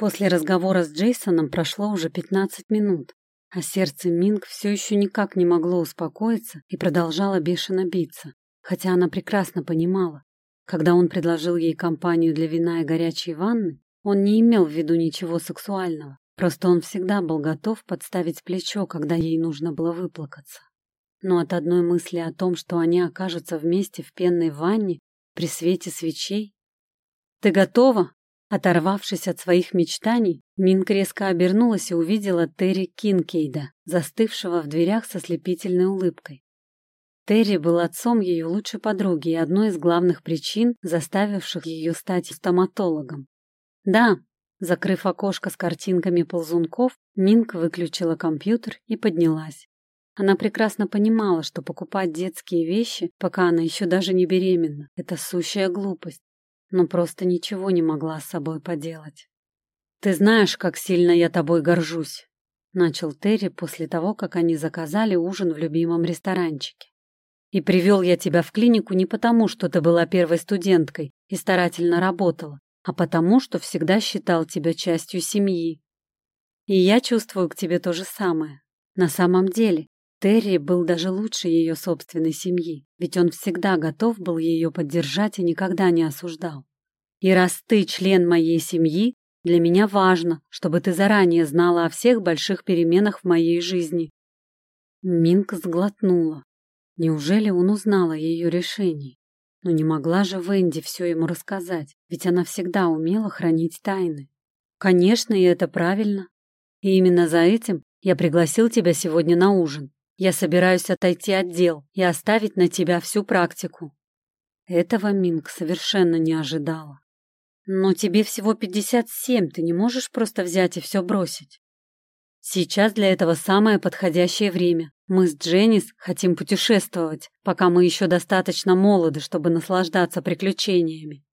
После разговора с Джейсоном прошло уже 15 минут, а сердце Минг все еще никак не могло успокоиться и продолжало бешено биться, хотя она прекрасно понимала, когда он предложил ей компанию для вина и горячей ванны, он не имел в виду ничего сексуального, просто он всегда был готов подставить плечо, когда ей нужно было выплакаться. Но от одной мысли о том, что они окажутся вместе в пенной ванне при свете свечей... «Ты готова?» Оторвавшись от своих мечтаний, Минк резко обернулась и увидела Терри Кинкейда, застывшего в дверях со слепительной улыбкой. Терри был отцом ее лучшей подруги и одной из главных причин, заставивших ее стать стоматологом. Да, закрыв окошко с картинками ползунков, Минк выключила компьютер и поднялась. Она прекрасно понимала, что покупать детские вещи, пока она еще даже не беременна, это сущая глупость но просто ничего не могла с собой поделать. «Ты знаешь, как сильно я тобой горжусь», — начал Терри после того, как они заказали ужин в любимом ресторанчике. «И привел я тебя в клинику не потому, что ты была первой студенткой и старательно работала, а потому, что всегда считал тебя частью семьи. И я чувствую к тебе то же самое. На самом деле, Терри был даже лучше ее собственной семьи, ведь он всегда готов был ее поддержать и никогда не осуждал. И раз ты член моей семьи, для меня важно, чтобы ты заранее знала о всех больших переменах в моей жизни. Минка сглотнула. Неужели он узнал о ее решении? Но не могла же Венди все ему рассказать, ведь она всегда умела хранить тайны. Конечно, и это правильно. И именно за этим я пригласил тебя сегодня на ужин. Я собираюсь отойти от дел и оставить на тебя всю практику. Этого Минг совершенно не ожидала. Но тебе всего пятьдесят семь, ты не можешь просто взять и все бросить. Сейчас для этого самое подходящее время. Мы с Дженнис хотим путешествовать, пока мы еще достаточно молоды, чтобы наслаждаться приключениями.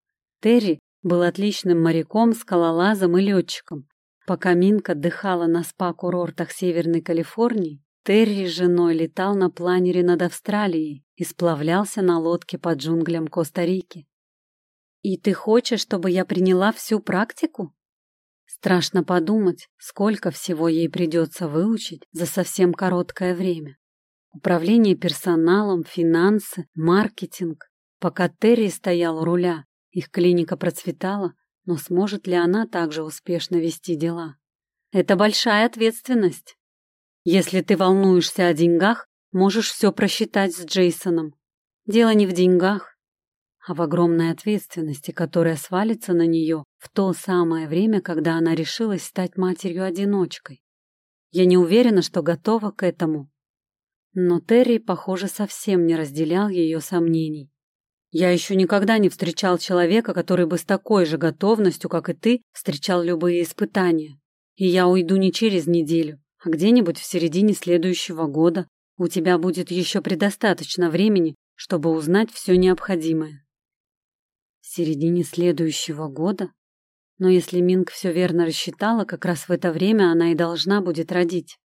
Терри был отличным моряком, скалолазом и летчиком. Пока Минка отдыхала на спа-курортах Северной Калифорнии, Терри с женой летал на планере над Австралией и сплавлялся на лодке по джунглям Коста-Рики. «И ты хочешь, чтобы я приняла всю практику?» Страшно подумать, сколько всего ей придется выучить за совсем короткое время. Управление персоналом, финансы, маркетинг. Пока Терри стоял у руля, их клиника процветала, но сможет ли она также успешно вести дела? Это большая ответственность. Если ты волнуешься о деньгах, можешь все просчитать с Джейсоном. Дело не в деньгах, а в огромной ответственности, которая свалится на нее в то самое время, когда она решилась стать матерью-одиночкой. Я не уверена, что готова к этому. Но Терри, похоже, совсем не разделял ее сомнений. Я еще никогда не встречал человека, который бы с такой же готовностью, как и ты, встречал любые испытания. И я уйду не через неделю, где-нибудь в середине следующего года у тебя будет еще предостаточно времени, чтобы узнать все необходимое. В середине следующего года? Но если Минг все верно рассчитала, как раз в это время она и должна будет родить.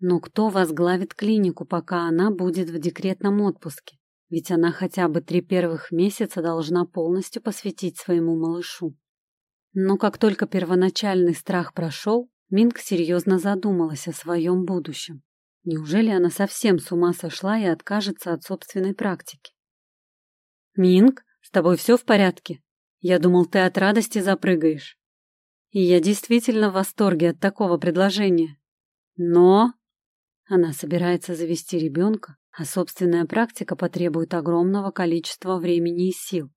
Но кто возглавит клинику, пока она будет в декретном отпуске? Ведь она хотя бы три первых месяца должна полностью посвятить своему малышу. Но как только первоначальный страх прошел, Минг серьезно задумалась о своем будущем. Неужели она совсем с ума сошла и откажется от собственной практики? «Минг, с тобой все в порядке? Я думал, ты от радости запрыгаешь. И я действительно в восторге от такого предложения. Но...» Она собирается завести ребенка, а собственная практика потребует огромного количества времени и сил.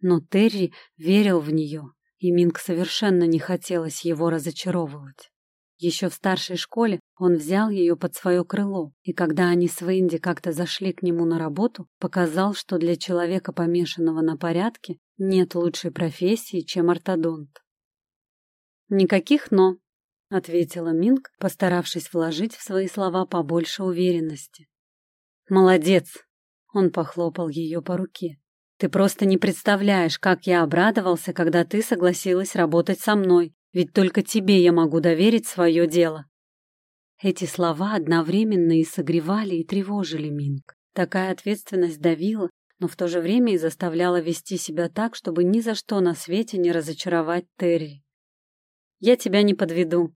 Но Терри верил в нее и Минг совершенно не хотелось его разочаровывать. Еще в старшей школе он взял ее под свое крыло, и когда они с Венди как-то зашли к нему на работу, показал, что для человека, помешанного на порядке, нет лучшей профессии, чем ортодонт. «Никаких «но», — ответила Минг, постаравшись вложить в свои слова побольше уверенности. «Молодец!» — он похлопал ее по руке. Ты просто не представляешь, как я обрадовался, когда ты согласилась работать со мной, ведь только тебе я могу доверить свое дело. Эти слова одновременно и согревали, и тревожили Минг. Такая ответственность давила, но в то же время и заставляла вести себя так, чтобы ни за что на свете не разочаровать Терри. Я тебя не подведу.